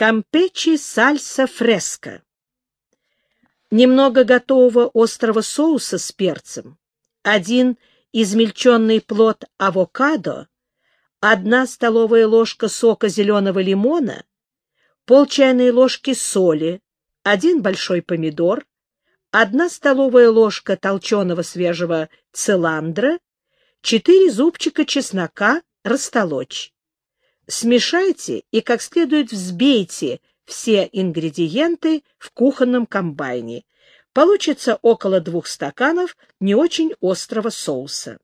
Кампечи сальса фреска. Немного готового острого соуса с перцем, один измельченный плод авокадо, одна столовая ложка сока зеленого лимона, пол чайной ложки соли, один большой помидор, одна столовая ложка толченого свежего циландра, четыре зубчика чеснока растолочь. Смешайте и как следует взбейте все ингредиенты в кухонном комбайне. Получится около двух стаканов не очень острого соуса.